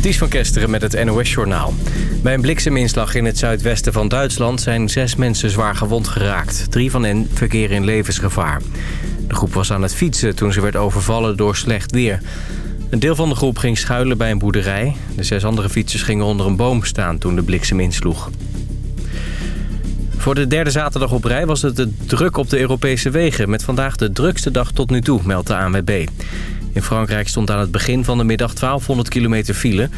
Ties van Kesteren met het NOS-journaal. Bij een blikseminslag in het zuidwesten van Duitsland zijn zes mensen zwaar gewond geraakt. Drie van hen verkeren in levensgevaar. De groep was aan het fietsen toen ze werd overvallen door slecht weer. Een deel van de groep ging schuilen bij een boerderij. De zes andere fietsers gingen onder een boom staan toen de bliksem insloeg. Voor de derde zaterdag op rij was het de druk op de Europese wegen... met vandaag de drukste dag tot nu toe, meldt de ANWB. In Frankrijk stond aan het begin van de middag 1200 kilometer file.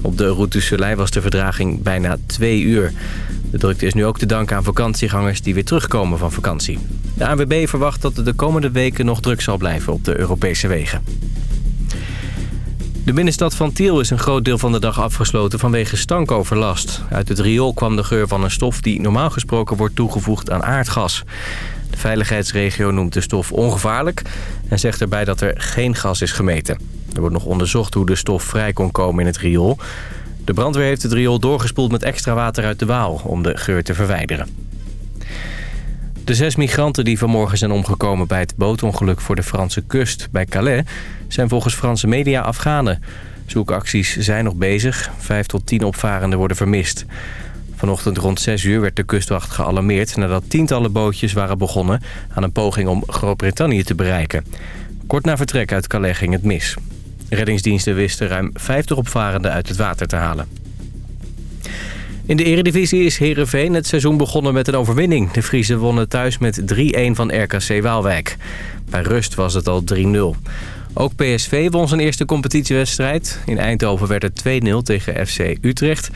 Op de Route du was de verdraging bijna twee uur. De drukte is nu ook te danken aan vakantiegangers die weer terugkomen van vakantie. De ANWB verwacht dat het de komende weken nog druk zal blijven op de Europese wegen. De binnenstad van Tiel is een groot deel van de dag afgesloten vanwege stankoverlast. Uit het riool kwam de geur van een stof die normaal gesproken wordt toegevoegd aan aardgas. De veiligheidsregio noemt de stof ongevaarlijk en zegt erbij dat er geen gas is gemeten. Er wordt nog onderzocht hoe de stof vrij kon komen in het riool. De brandweer heeft het riool doorgespoeld met extra water uit de Waal om de geur te verwijderen. De zes migranten die vanmorgen zijn omgekomen bij het bootongeluk voor de Franse kust bij Calais... zijn volgens Franse media Afghanen. Zoekacties zijn nog bezig. Vijf tot tien opvarenden worden vermist. Vanochtend rond 6 uur werd de kustwacht gealarmeerd... nadat tientallen bootjes waren begonnen aan een poging om Groot-Brittannië te bereiken. Kort na vertrek uit Calais ging het mis. Reddingsdiensten wisten ruim 50 opvarenden uit het water te halen. In de eredivisie is Heerenveen het seizoen begonnen met een overwinning. De Friese wonnen thuis met 3-1 van RKC Waalwijk. Bij rust was het al 3-0. Ook PSV won zijn eerste competitiewedstrijd. In Eindhoven werd het 2-0 tegen FC Utrecht.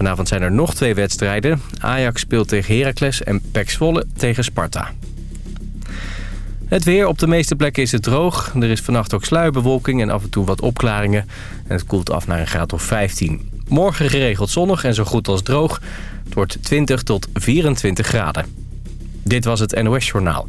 Vanavond zijn er nog twee wedstrijden. Ajax speelt tegen Heracles en PEC Zwolle tegen Sparta. Het weer. Op de meeste plekken is het droog. Er is vannacht ook sluierbewolking en af en toe wat opklaringen. En het koelt af naar een graad of 15. Morgen geregeld zonnig en zo goed als droog. Het wordt 20 tot 24 graden. Dit was het NOS Journaal.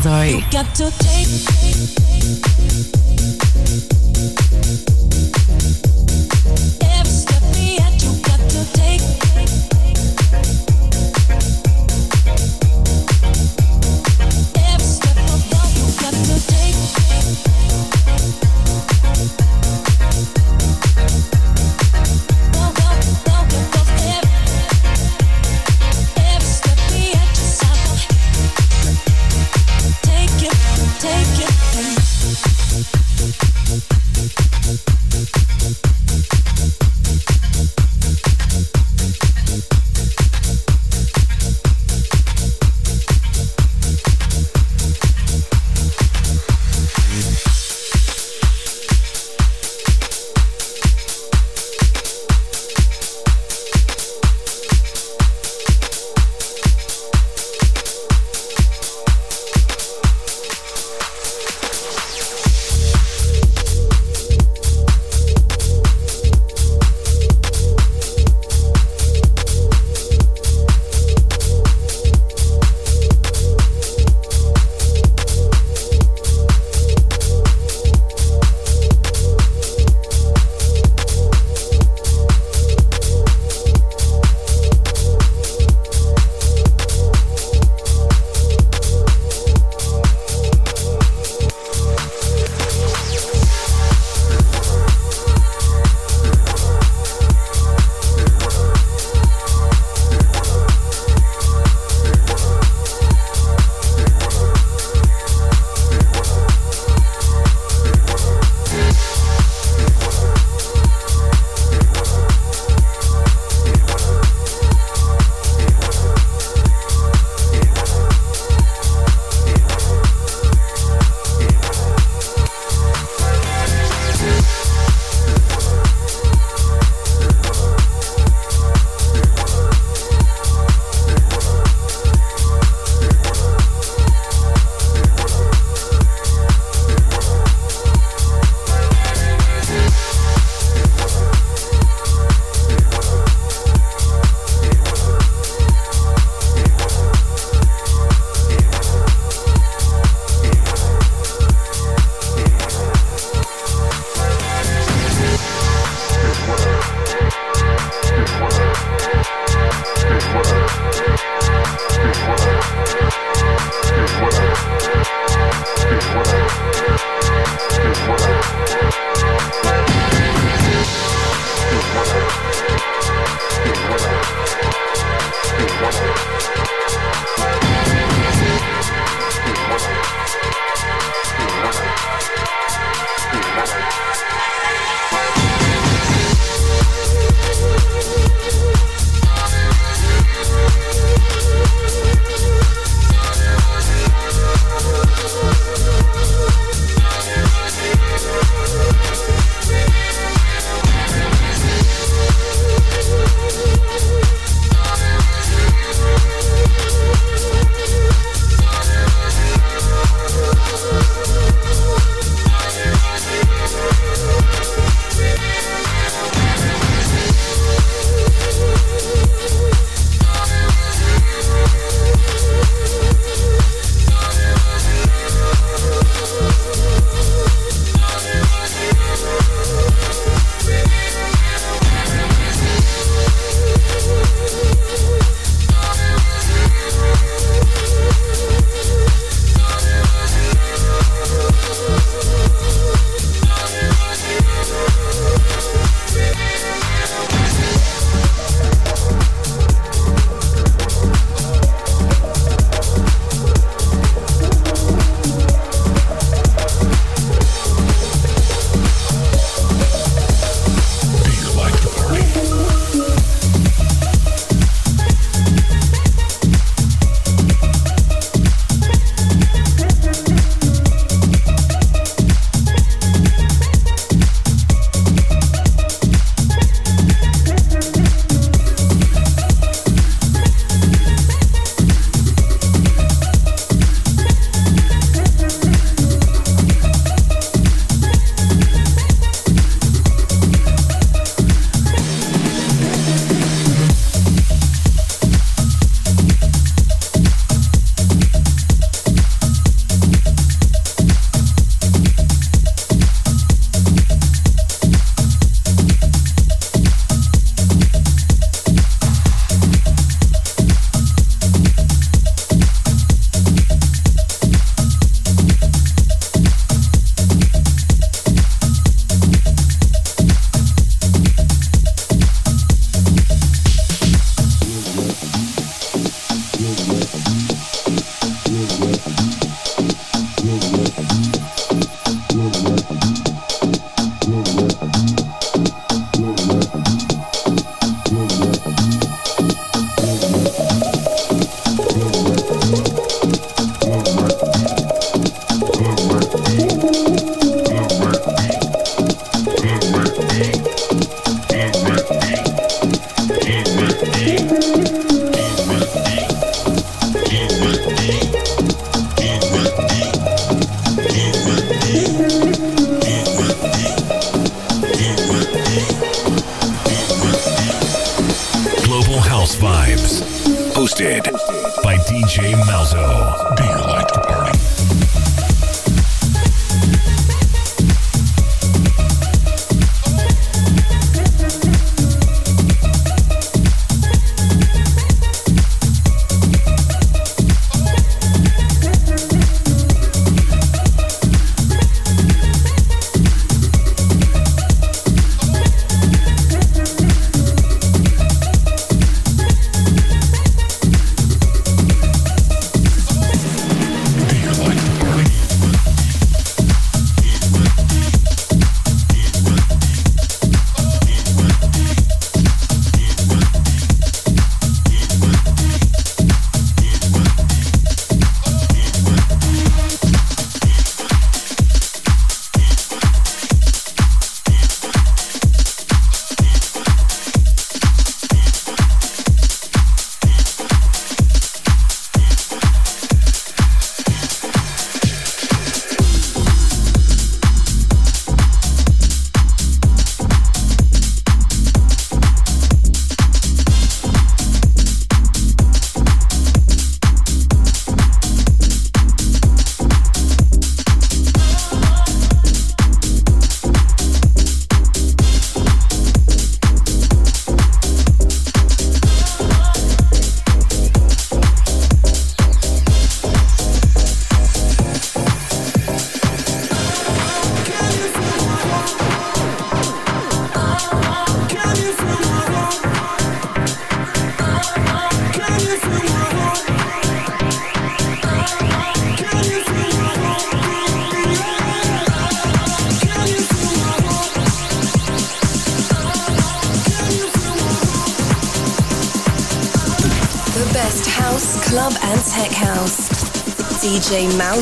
DJ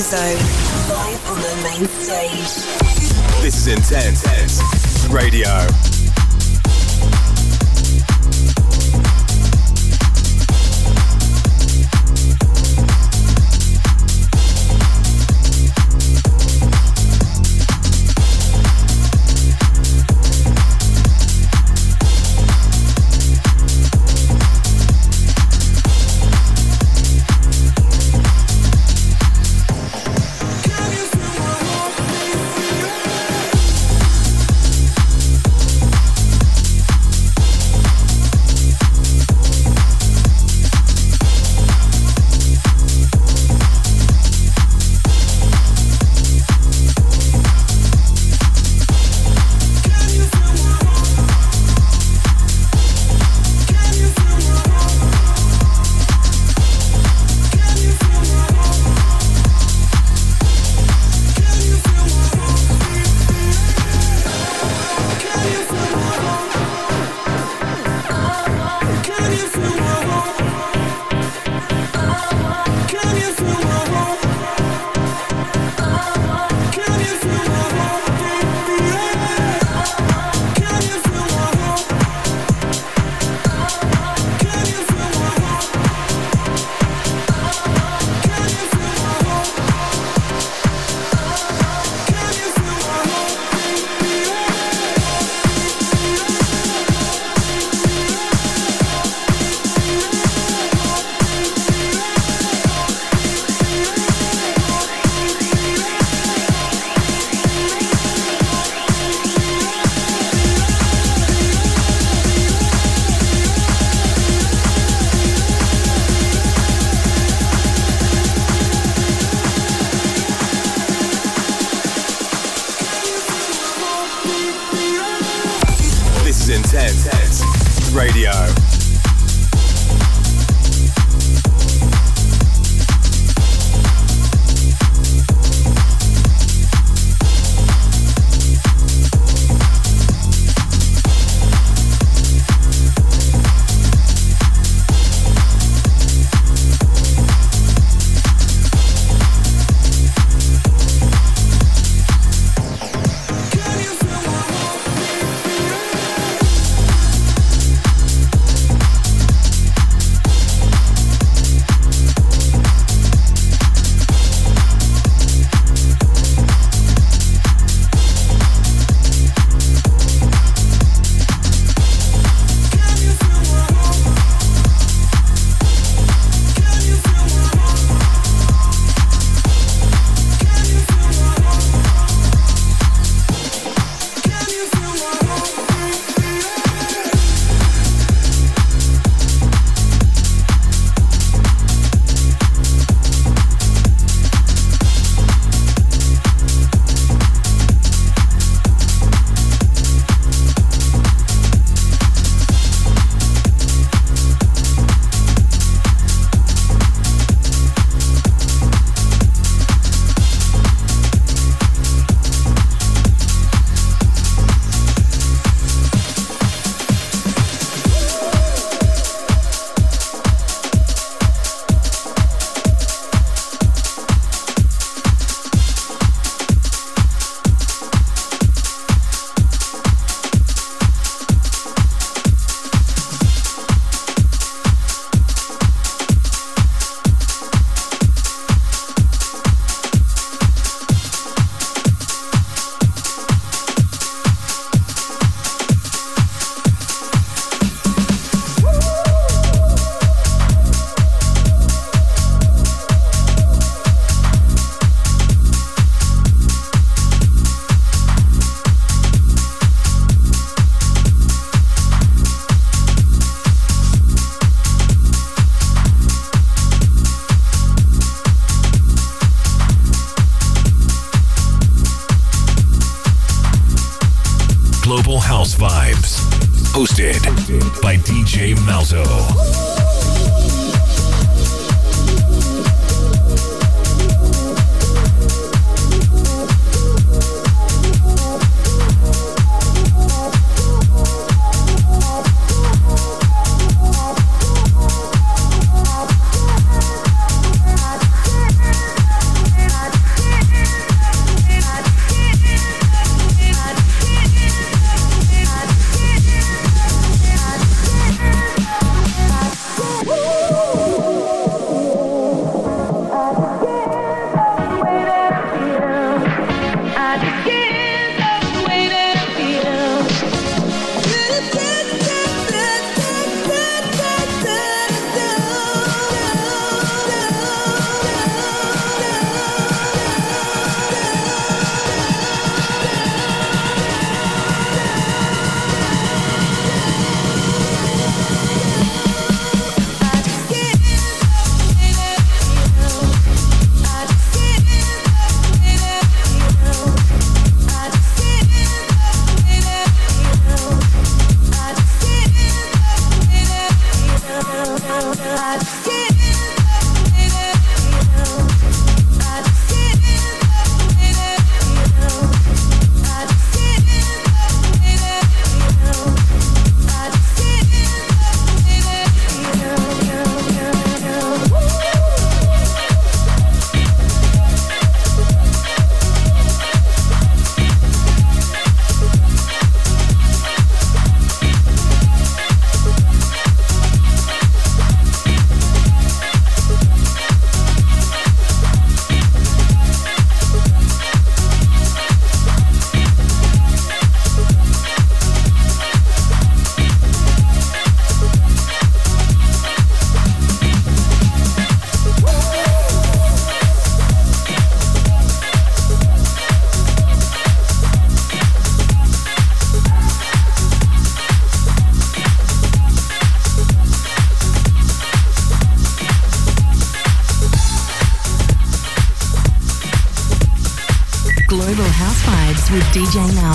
DJ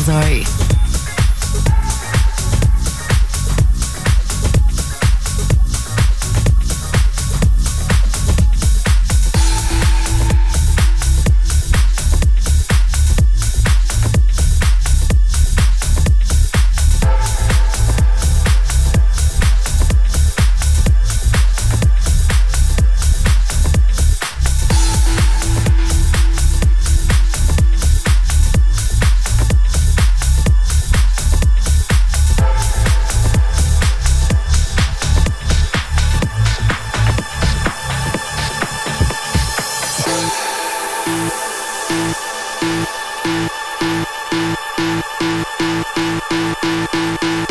Sorry. Thank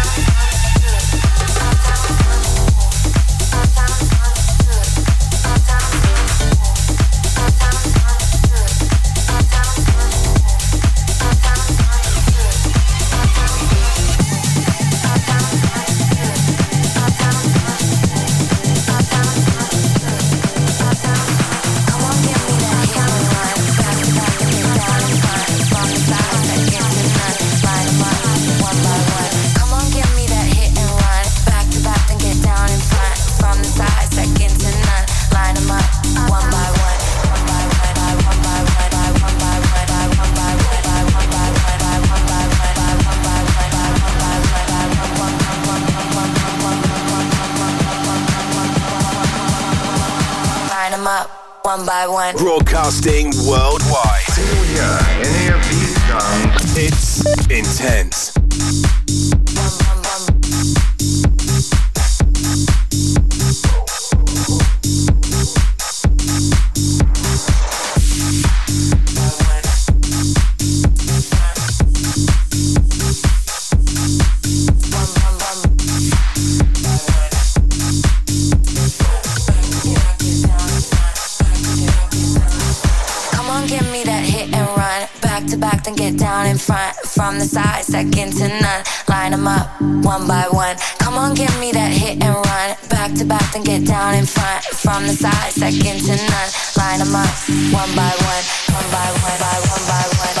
Staying world. one by one. Come on, give me that hit and run. Back to back, then get down in front. From the side, second to none. Line them up, one by one, one by one, by one by one.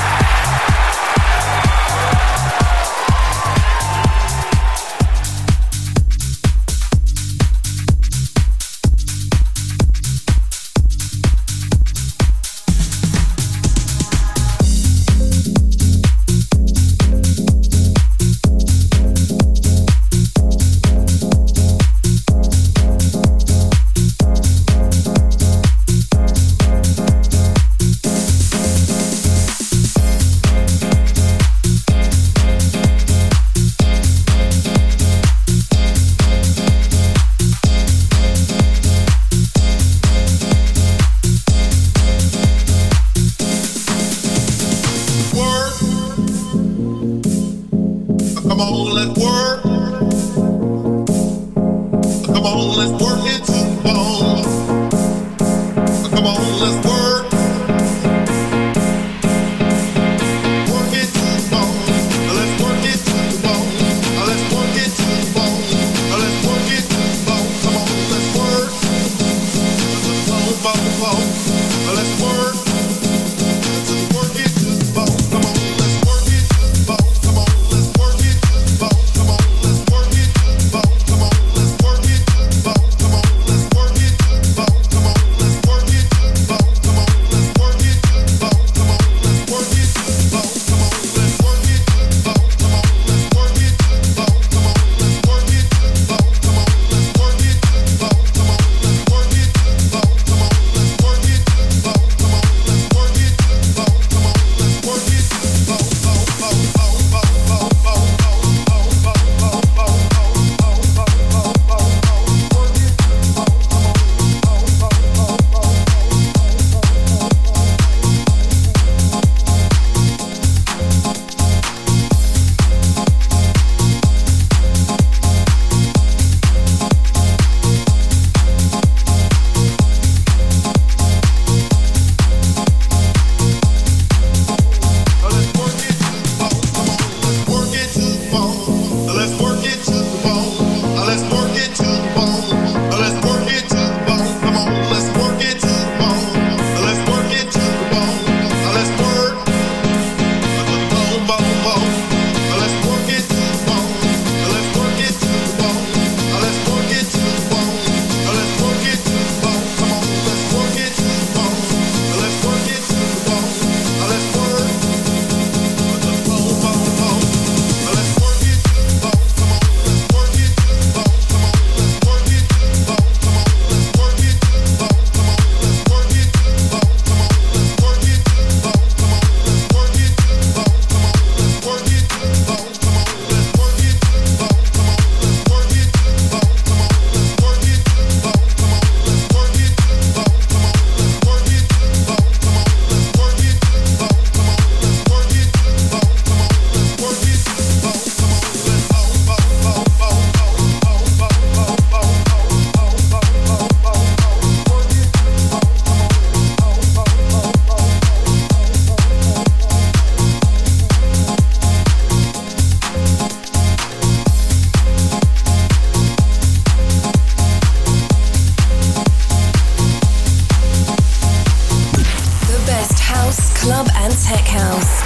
and tech house.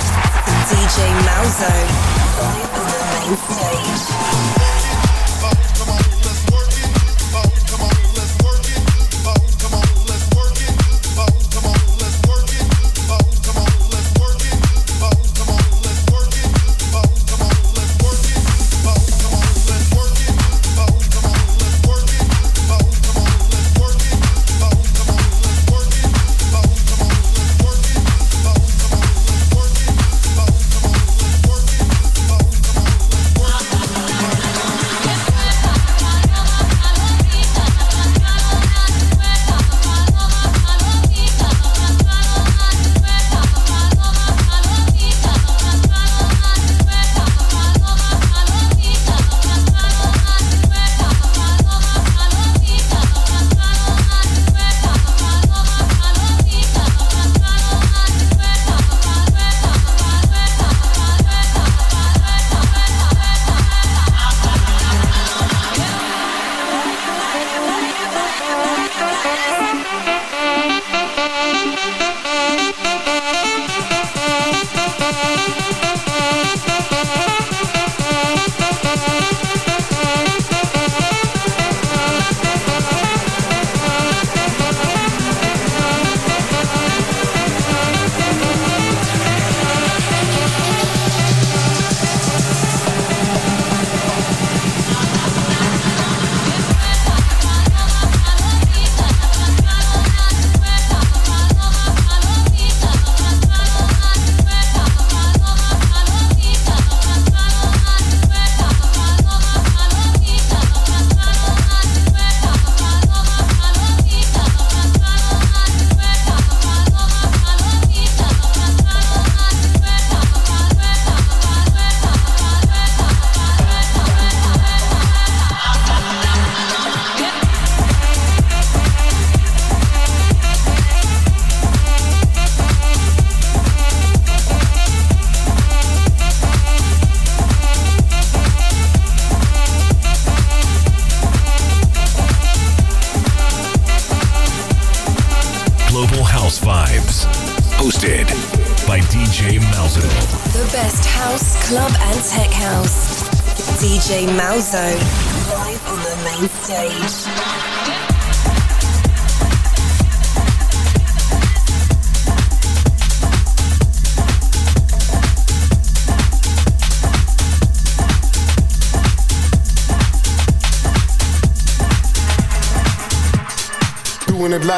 DJ Malzo. Live on the main stage.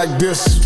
like this.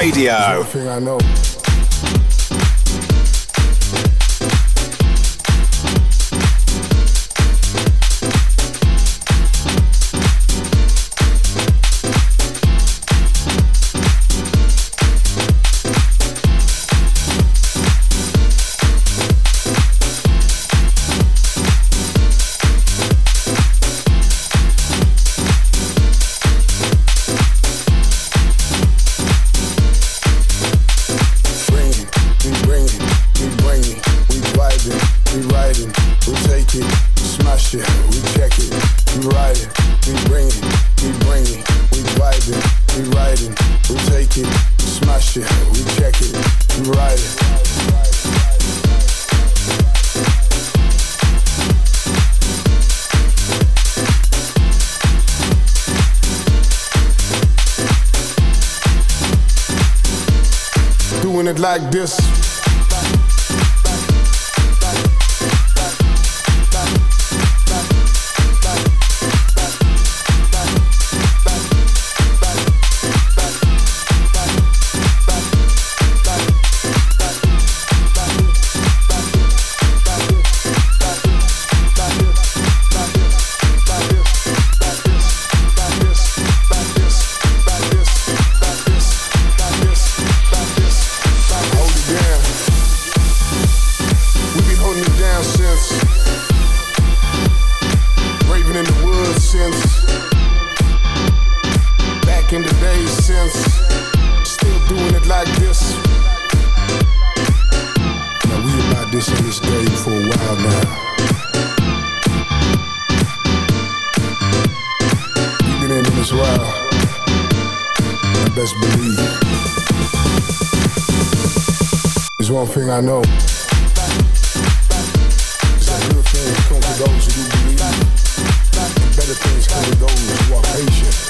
Radio. sense. Still doing it like this. Now we about this in this game for a while now. We been in this while. I best believe. There's one thing I know. Things come to those who do believe. Better things come to those who are patient.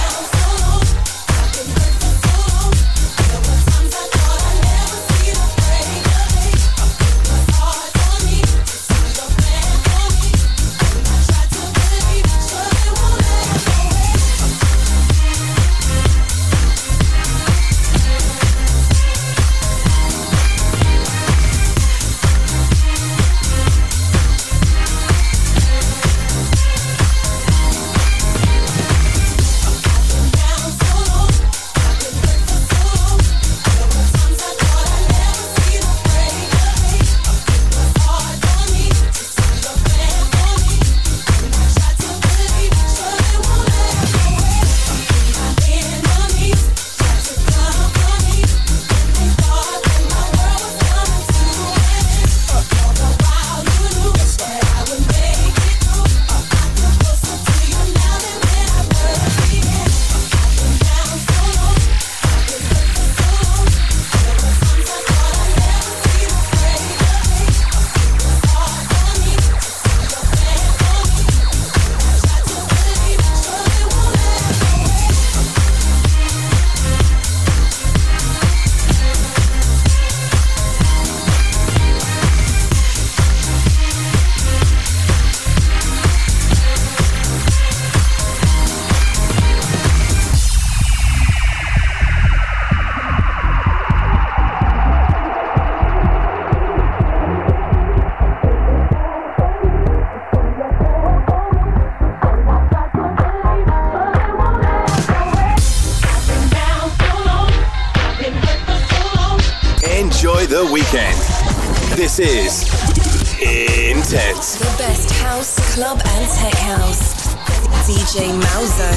Enjoy the weekend. This is Intense. The best house, club, and tech house. DJ Malzo.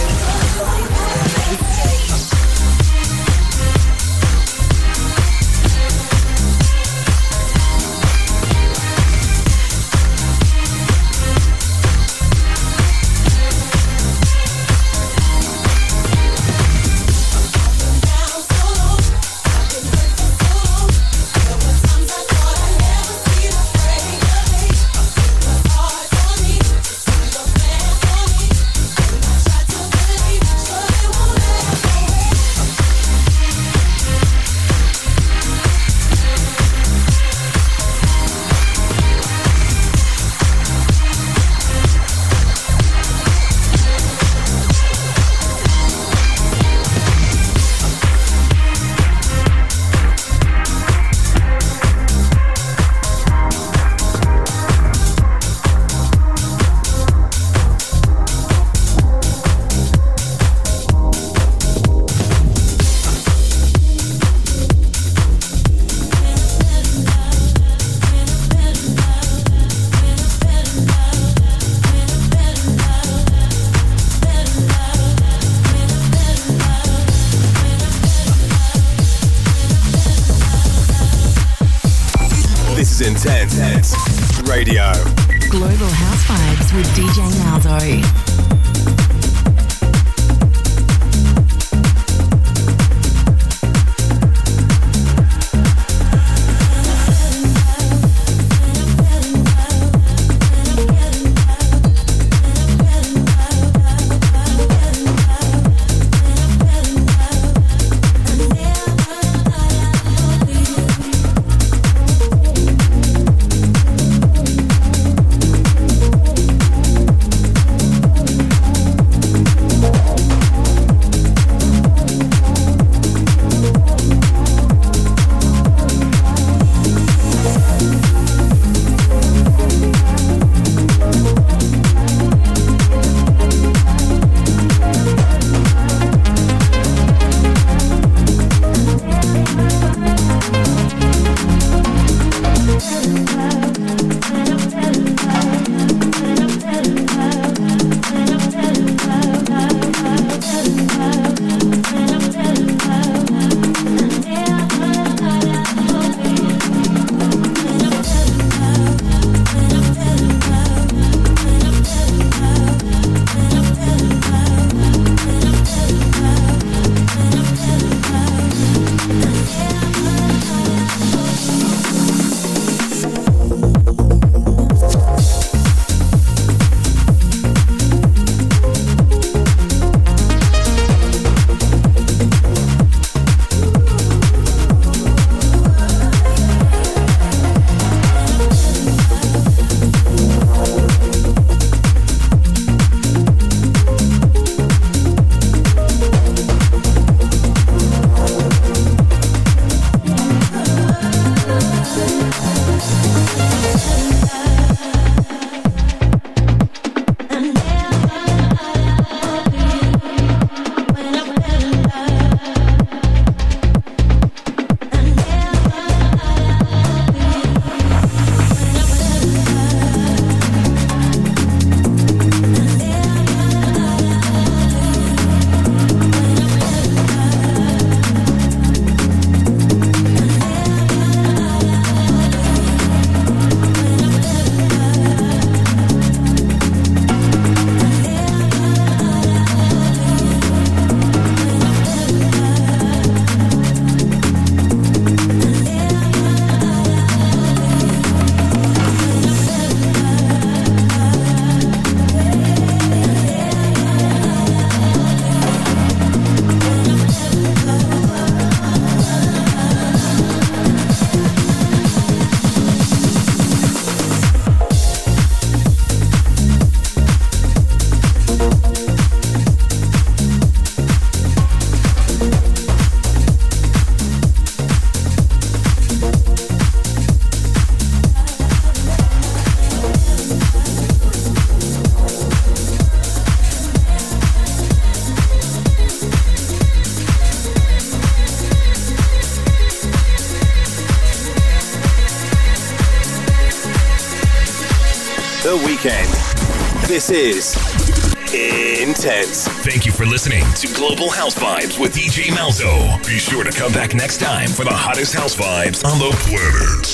Come back next time for the hottest house vibes on the planet.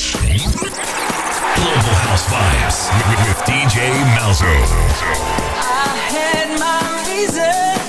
Global House Vibes with DJ Malzo. I had my reasons.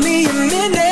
me a minute.